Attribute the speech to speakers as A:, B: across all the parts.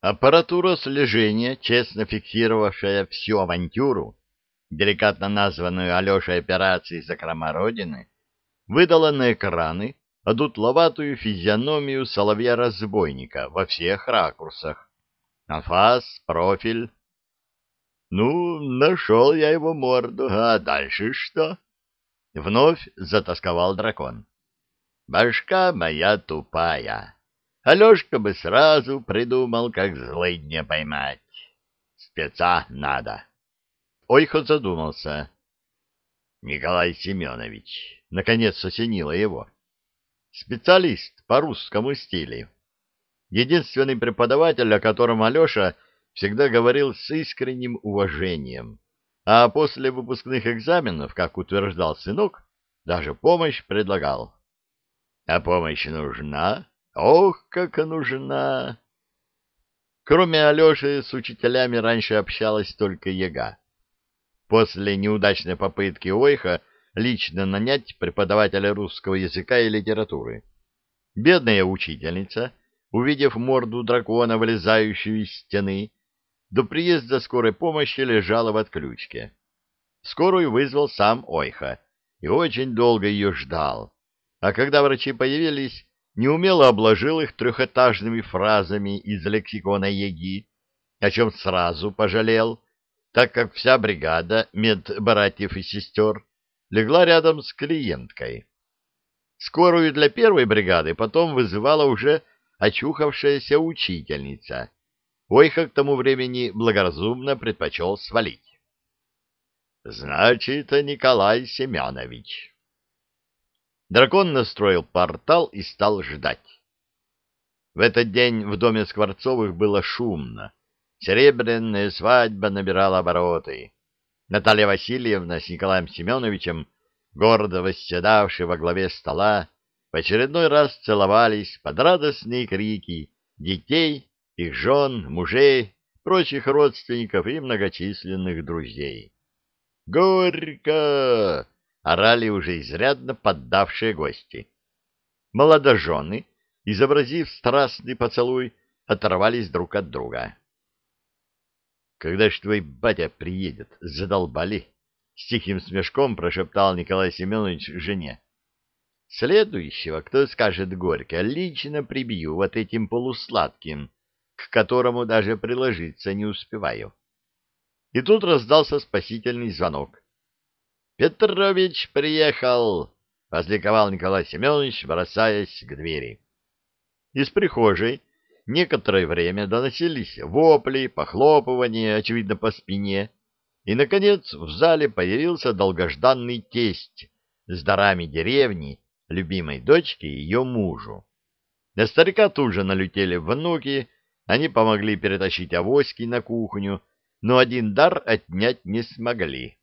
A: Аппаратура слежения, честно фиксировавшая всю авантюру, деликатно названную Алешей операцией «Закрома Родины», выдала на экраны одутловатую физиономию соловья-разбойника во всех ракурсах. Анфас, профиль. Ну, нашел я его морду, а дальше что? Вновь затасковал дракон. Башка моя тупая. Алешка бы сразу придумал, как злыдня поймать. Спеца надо. Ойхо задумался. Николай Семенович, наконец осенило его. Специалист по русскому стилю. Единственный преподаватель, о котором Алеша всегда говорил с искренним уважением. А после выпускных экзаменов, как утверждал сынок, даже помощь предлагал. А помощь нужна? Ох, как нужна! Кроме Алеши, с учителями раньше общалась только Яга. После неудачной попытки Ойха лично нанять преподавателя русского языка и литературы. Бедная учительница, увидев морду дракона, вылезающую из стены, до приезда скорой помощи лежала в отключке. Скорую вызвал сам Ойха и очень долго ее ждал. А когда врачи появились, неумело обложил их трехэтажными фразами из лексикона Еги, о чем сразу пожалел, так как вся бригада медбратьев и сестер легла рядом с клиенткой. Скорую для первой бригады потом вызывала уже очухавшаяся учительница. Ойха к тому времени благоразумно предпочел свалить. — Значит, Николай Семенович. Дракон настроил портал и стал ждать. В этот день в доме Скворцовых было шумно. Серебряная свадьба набирала обороты. Наталья Васильевна с Николаем Семеновичем, гордо восседавшие во главе стола, в очередной раз целовались под радостные крики детей, их жен, мужей, прочих родственников и многочисленных друзей. «Горько!» — орали уже изрядно поддавшие гости. Молодожены, изобразив страстный поцелуй, оторвались друг от друга. Когда ж твой батя приедет? Задолбали. С тихим смешком прошептал Николай Семенович жене. Следующего, кто скажет горько, лично прибью вот этим полусладким, к которому даже приложиться не успеваю. И тут раздался спасительный звонок. «Петрович приехал!» — возликовал Николай Семенович, бросаясь к двери. Из прихожей Некоторое время доносились вопли, похлопывания, очевидно, по спине, и, наконец, в зале появился долгожданный тесть с дарами деревни, любимой дочки и ее мужу. На старика тут же налетели внуки, они помогли перетащить авоськи на кухню, но один дар отнять не смогли.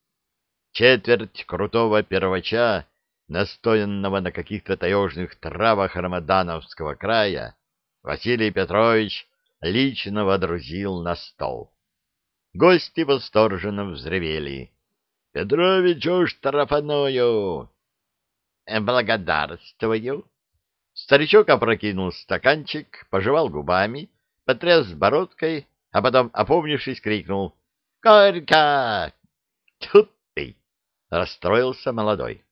A: Четверть крутого первача, настоянного на каких-то таежных травах рамадановского края, Василий Петрович лично водрузил на стол. Гости восторженно взревели. — Петровичу штрафаную! — Благодарствую! Старичок опрокинул стаканчик, пожевал губами, потряс бородкой, а потом, опомнившись, крикнул «Горько!» «Тут ты!» — расстроился молодой.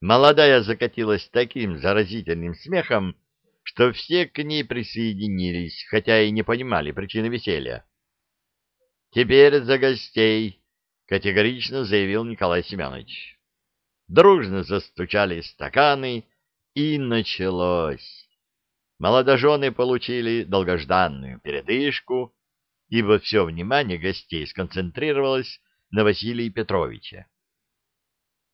A: Молодая закатилась таким заразительным смехом, что все к ней присоединились, хотя и не понимали причины веселья. «Теперь за гостей!» — категорично заявил Николай Семенович. Дружно застучали стаканы, и началось. Молодожены получили долгожданную передышку, ибо все внимание гостей сконцентрировалось на Василии Петровиче.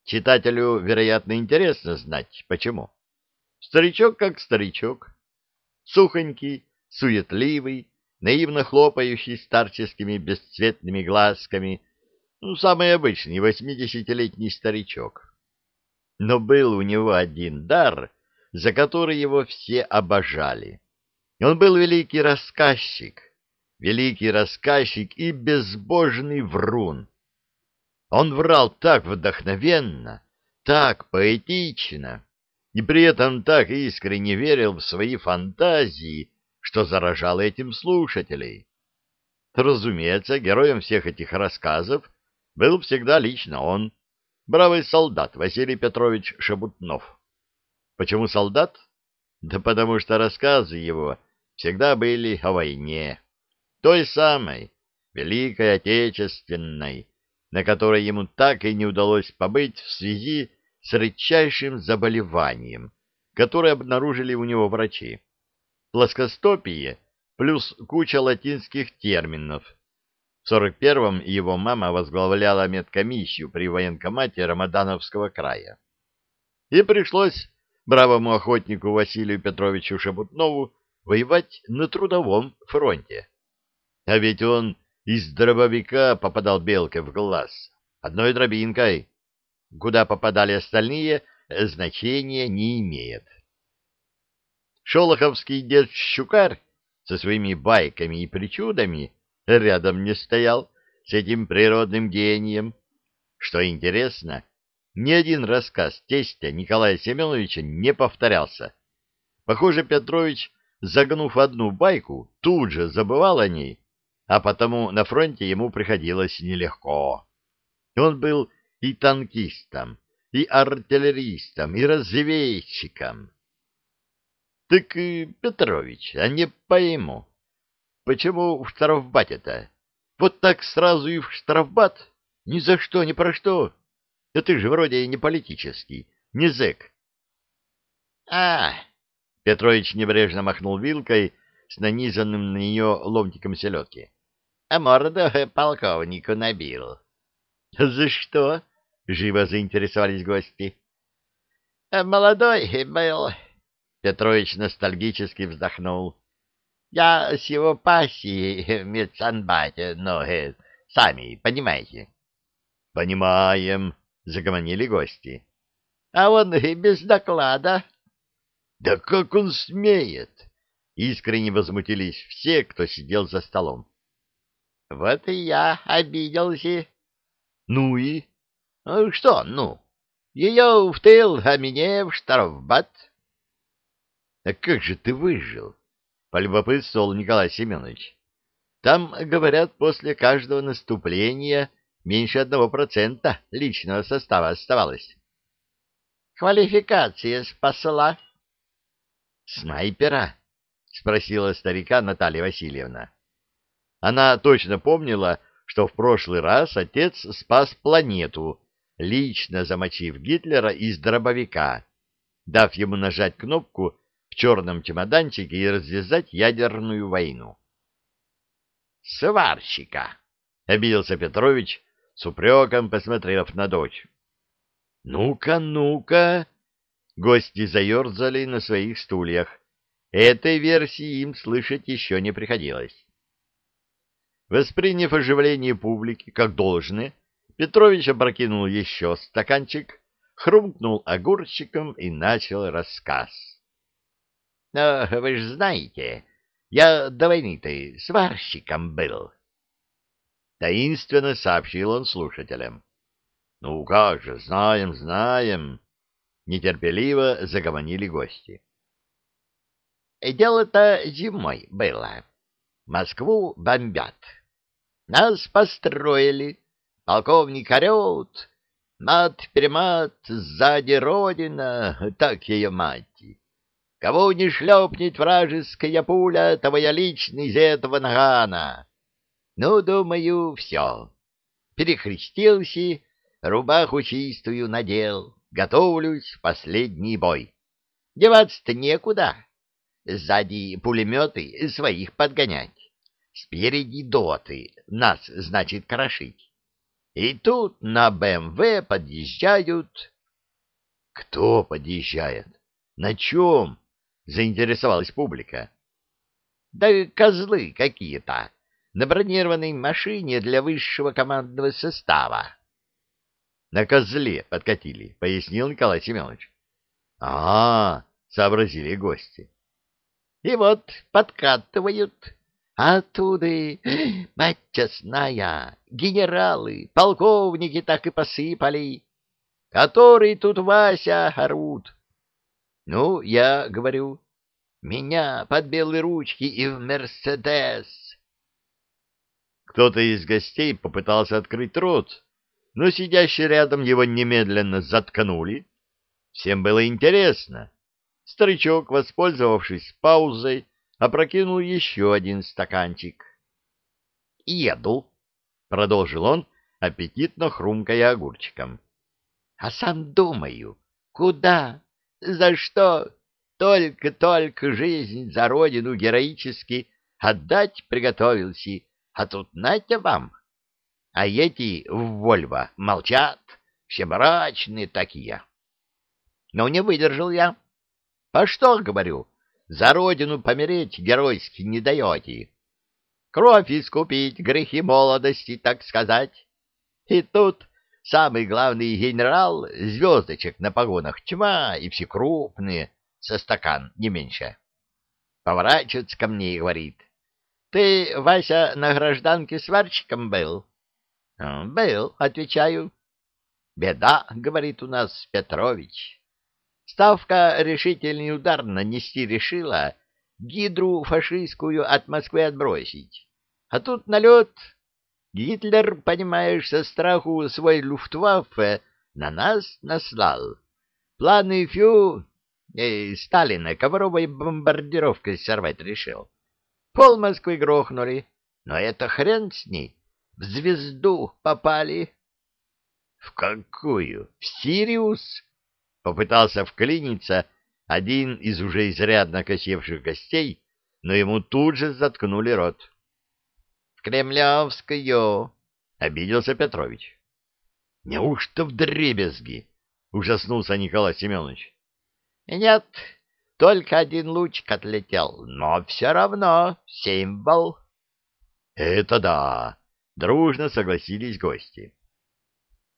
A: Читателю, вероятно, интересно знать, почему. Старичок как старичок, сухонький, суетливый, наивно хлопающий старческими бесцветными глазками, ну, самый обычный восьмидесятилетний старичок. Но был у него один дар, за который его все обожали. Он был великий рассказчик, великий рассказчик и безбожный врун. Он врал так вдохновенно, так поэтично, и при этом так искренне верил в свои фантазии, что заражало этим слушателей. Разумеется, героем всех этих рассказов был всегда лично он, бравый солдат Василий Петрович Шабутнов. Почему солдат? Да потому что рассказы его всегда были о войне, той самой, Великой Отечественной, на которой ему так и не удалось побыть в связи с редчайшим заболеванием, которое обнаружили у него врачи. Плоскостопие плюс куча латинских терминов. В 41-м его мама возглавляла медкомиссию при военкомате Рамадановского края. И пришлось бравому охотнику Василию Петровичу Шабутнову воевать на трудовом фронте. А ведь он из дробовика попадал белке в глаз, одной дробинкой. Куда попадали остальные, значения не имеет. Шолоховский дед Щукарь со своими байками и причудами рядом не стоял с этим природным гением. Что интересно, ни один рассказ тестя Николая Семеновича не повторялся. Похоже, Петрович, загнув одну байку, тут же забывал о ней а потому на фронте ему приходилось нелегко. Он был и танкистом, и артиллеристом, и разведчиком. Так, Петрович, а не пойму, почему в штрафбате-то? Вот так сразу и в штрафбат? Ни за что, ни про что. Да ты же вроде не политический, не зэк. А, Петрович небрежно махнул вилкой с нанизанным на нее ломтиком селедки а морду полковнику набил. — За что? — живо заинтересовались гости. — Молодой был, — Петрович ностальгически вздохнул. — Я с его пассией в медсанбате, но э, сами понимаете. — Понимаем, — загомонили гости. — А он и без доклада. — Да как он смеет! — искренне возмутились все, кто сидел за столом. Вот и я обиделся. Ну и? Ну что, ну? Ее в тыл, а меня в штрафбат. А как же ты выжил? Полюбопытствовал Николай Семенович. Там, говорят, после каждого наступления меньше одного процента личного состава оставалось. Квалификация спасла. Снайпера? Спросила старика Наталья Васильевна. Она точно помнила, что в прошлый раз отец спас планету, лично замочив Гитлера из дробовика, дав ему нажать кнопку в черном чемоданчике и развязать ядерную войну. «Сварщика!» — обиделся Петрович, с упреком посмотрев на дочь. «Ну-ка, ну-ка!» Гости заерзали на своих стульях. Этой версии им слышать еще не приходилось. Восприняв оживление публики как должное, Петрович опрокинул еще стаканчик, хрумкнул огурчиком и начал рассказ. — Но вы же знаете, я до войны-то сварщиком был. Таинственно сообщил он слушателям. — Ну как же, знаем, знаем. Нетерпеливо загомонили гости. — Дело-то зимой было. Москву бомбят. Нас построили. Полковник орет. Мат-перемат, сзади родина, так ее мать. Кого не шлепнет вражеская пуля, того я лично из этого нагана. Ну, думаю, все. Перехрестился, рубаху чистую надел, готовлюсь в последний бой. Деваться-то некуда. Сзади пулеметы своих подгонять. Спереди доты, нас, значит, крошить. И тут на БМВ подъезжают... Кто подъезжает? На чем? Заинтересовалась публика. Да козлы какие-то. На бронированной машине для высшего командного состава. На козле подкатили, пояснил Николай Семенович. А, -а, -а сообразили гости. И вот подкатывают а оттуда, мать честная, генералы, полковники так и посыпали. Который тут Вася орут? Ну, я говорю,
B: Меня под белые ручки и в Мерседес.
A: Кто-то из гостей попытался открыть рот, но сидящие рядом его немедленно заткнули. Всем было интересно. Старичок, воспользовавшись паузой, опрокинул еще один стаканчик.
B: «Еду», — продолжил он, аппетитно хрумкая огурчиком. «А сам думаю, куда, за что только-только жизнь за родину героически отдать приготовился, а тут нате вам. А эти в Вольво молчат, все мрачные такие. Но не выдержал я. А что, говорю, за родину помереть геройски не даете. Кровь искупить, грехи молодости, так сказать. И тут самый главный генерал, звездочек на погонах тьма, и все крупные, со стакан, не меньше. Поворачивается ко мне и говорит, «Ты, Вася, на гражданке сварщиком был?» «Был», — отвечаю. «Беда», — говорит у нас Петрович. Ставка решительный удар нанести решила, гидру фашистскую от Москвы отбросить. А тут налет. Гитлер, понимаешь, со страху свой люфтваффе на нас наслал. Планы фью э, Сталина ковровой бомбардировкой сорвать решил. Пол Москвы грохнули, но это хрен с ней. В звезду попали.
A: — В какую? В Сириус? Попытался вклиниться один из уже изрядно косевших гостей, но ему тут же заткнули рот.
B: — В Кремлевскую!
A: — обиделся Петрович. — Неужто в дребезги? — ужаснулся Николай Семенович.
B: — Нет, только один лучик отлетел, но все равно символ.
A: — Это да! — дружно согласились гости.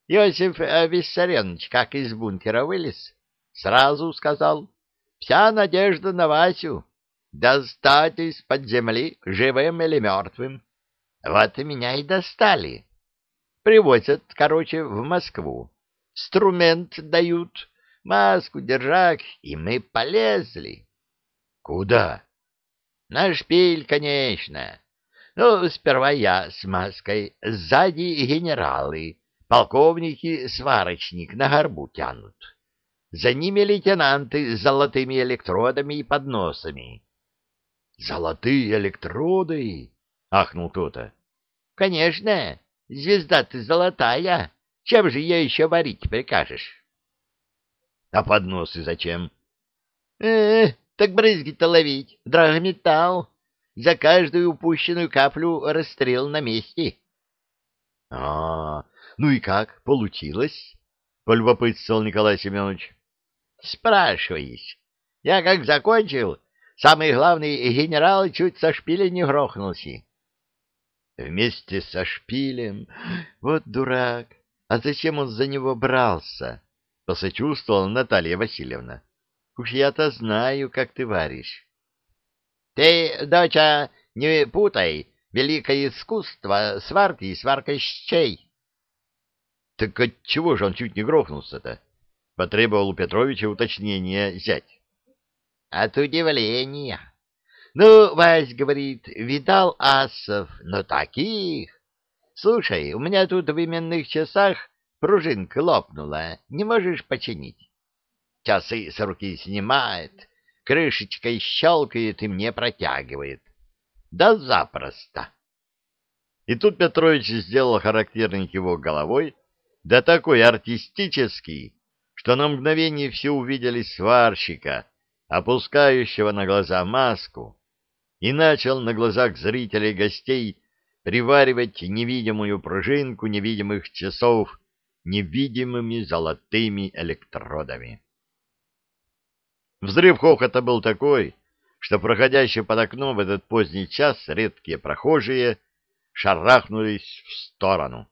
B: Иосиф Виссарионович как из бункера вылез, сразу сказал, «Вся надежда на Васю. Достать из-под земли, живым или мертвым. Вот и меня и достали. Привозят, короче, в Москву. Струмент дают, маску, держак, и мы полезли».
A: «Куда?»
B: «На шпиль, конечно. Ну, сперва я с маской, сзади генералы» полковники-сварочник на горбу тянут. За ними лейтенанты с золотыми электродами и подносами.
A: — Золотые электроды? — ахнул кто-то.
B: — Конечно, звезда ты золотая. Чем же ее еще варить прикажешь?
A: — А подносы зачем?
B: Э, — так брызги-то ловить, драгметалл. За каждую упущенную каплю расстрел на месте.
A: — А, ну и как, получилось? — полюбопытствовал Николай Семенович.
B: — Спрашиваешь. Я как закончил, самый главный генерал чуть со шпиля не грохнулся.
A: — Вместе со шпилем? Вот дурак! А зачем он за него брался? — посочувствовала Наталья Васильевна. — Уж я-то знаю, как ты варишь.
B: — Ты, доча, не путай великое искусство сварки и сварка щей.
A: Так отчего же он чуть не грохнулся-то? Потребовал у Петровича уточнения зять.
B: От удивления. Ну, Вась говорит, видал асов, но таких. Слушай, у меня тут в именных часах пружинка лопнула, не можешь починить? Часы с руки снимает, крышечкой щелкает и мне протягивает. Да запросто.
A: И тут Петрович сделал характерный кивок головой, да такой артистический, что на мгновение все увидели сварщика, опускающего на глаза маску, и начал на глазах зрителей и гостей приваривать невидимую пружинку невидимых часов невидимыми золотыми электродами. Взрыв хохота был такой, что проходящие под окном в этот поздний час редкие прохожие шарахнулись в сторону.